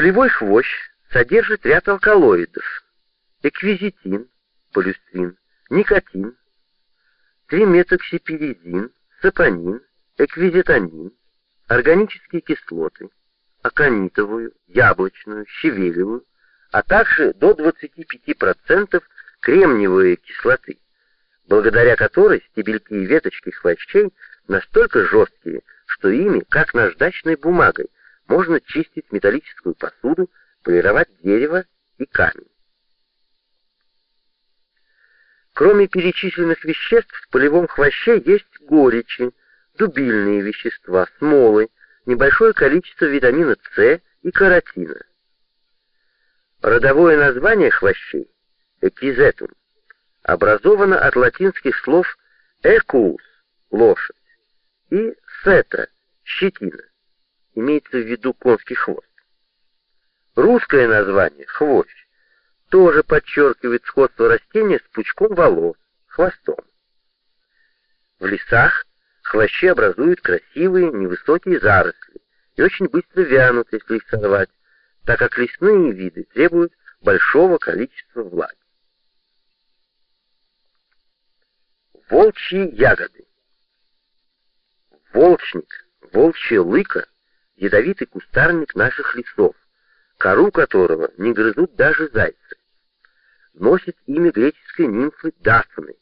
Полевой хвощ содержит ряд алкалоидов. Эквизитин, полюстрин, никотин, триметоксипиризин, сапонин, эквизитонин, органические кислоты, аконитовую, яблочную, щавелевую, а также до 25% кремниевой кислоты, благодаря которой стебельки и веточки хвощей настолько жесткие, что ими, как наждачной бумагой, можно чистить металлическую посуду, полировать дерево и камень. Кроме перечисленных веществ, в полевом хвоще есть горечи, дубильные вещества, смолы, небольшое количество витамина С и каротина. Родовое название хвощей – экизетум образовано от латинских слов «экуус» — лошадь и «сета» — щетина, имеется в виду конский хвост. Русское название — хвощ, тоже подчеркивает сходство растения с пучком волос, хвостом. В лесах хвощи образуют красивые невысокие заросли и очень быстро вянут, если их сорвать, так как лесные виды требуют большого количества влаги. Волчьи ягоды. Волчник, волчья лыка — ядовитый кустарник наших лесов, кору которого не грызут даже зайцы. Носит имя греческой нимфы Дафны,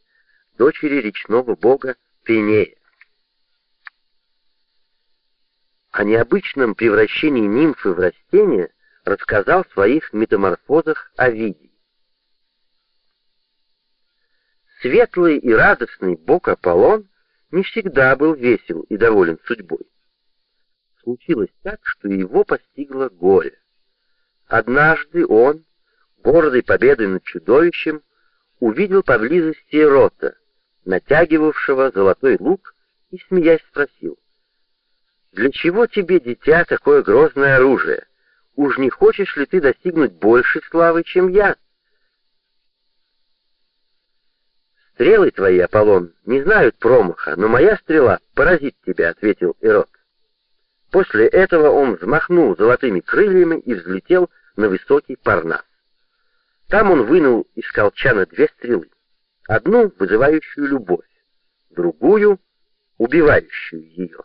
дочери речного бога Пенея. О необычном превращении нимфы в растение рассказал в своих метаморфозах Овидий. Светлый и радостный бог Аполлон не всегда был весел и доволен судьбой. Случилось так, что его постигло горе. Однажды он, гордой победой над чудовищем, увидел поблизости рота, натягивавшего золотой лук, и, смеясь, спросил, «Для чего тебе, дитя, такое грозное оружие? Уж не хочешь ли ты достигнуть большей славы, чем я?» «Стрелы твои, Аполлон, не знают промаха, но моя стрела поразит тебя», — ответил Ирод. После этого он взмахнул золотыми крыльями и взлетел на высокий парнас. Там он вынул из колчана две стрелы. Одну, вызывающую любовь, другую, убивающую ее.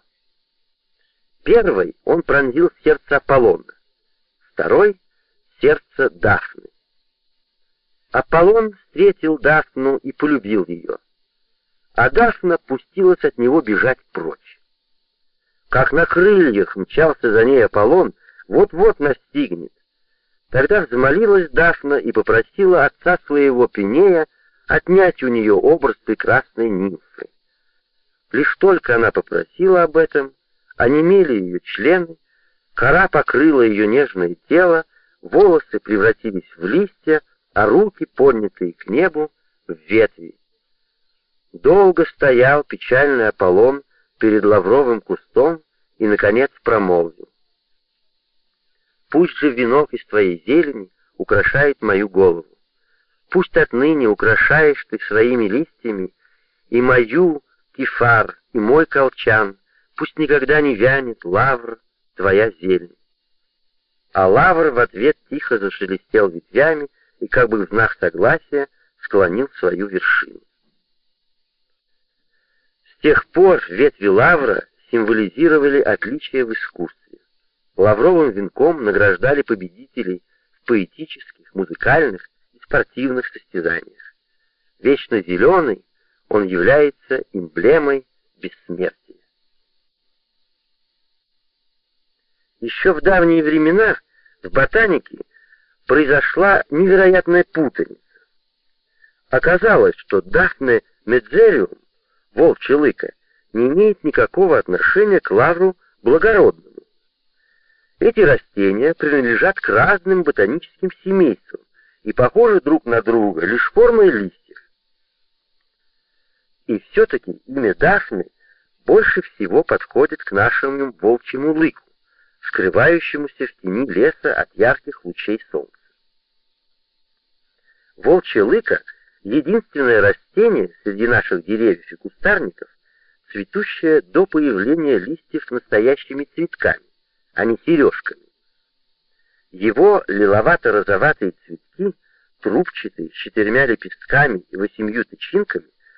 Первой он пронзил сердце Аполлона, второй — сердце Дафны. Аполлон встретил Дафну и полюбил ее, а Дафна пустилась от него бежать прочь. Как на крыльях мчался за ней Аполлон, вот-вот настигнет. Тогда взмолилась Дафна и попросила отца своего Пенея отнять у нее образ прекрасной нимфы. Лишь только она попросила об этом, онемели ее члены, кора покрыла ее нежное тело, волосы превратились в листья, а руки, поднятые к небу, в ветви. Долго стоял печальный Аполлон перед лавровым кустом и, наконец, промолвил. «Пусть же венок из твоей зелени украшает мою голову. Пусть отныне украшаешь ты своими листьями и мою кефар, и мой колчан, пусть никогда не вянет лавр, твоя зелень». А лавр в ответ тихо зашелестел ветвями, и как бы в знак согласия склонил свою вершину. Тех пор ветви лавра символизировали отличия в искусстве. Лавровым венком награждали победителей в поэтических, музыкальных и спортивных состязаниях. Вечно зеленый он является эмблемой бессмертия. Еще в давние времена в ботанике произошла невероятная путаница. Оказалось, что Дафне медзериум, волчья лыка, не имеет никакого отношения к лавру благородному. Эти растения принадлежат к разным ботаническим семействам и похожи друг на друга лишь формой листьев. И все-таки имя Дафны больше всего подходит к нашему волчьему лыку скрывающемуся в тени леса от ярких лучей солнца. Волчья лыка — единственное растение среди наших деревьев и кустарников, цветущее до появления листьев настоящими цветками, а не сережками. Его лиловато-розоватые цветки, трубчатые, с четырьмя лепестками и восемью тычинками,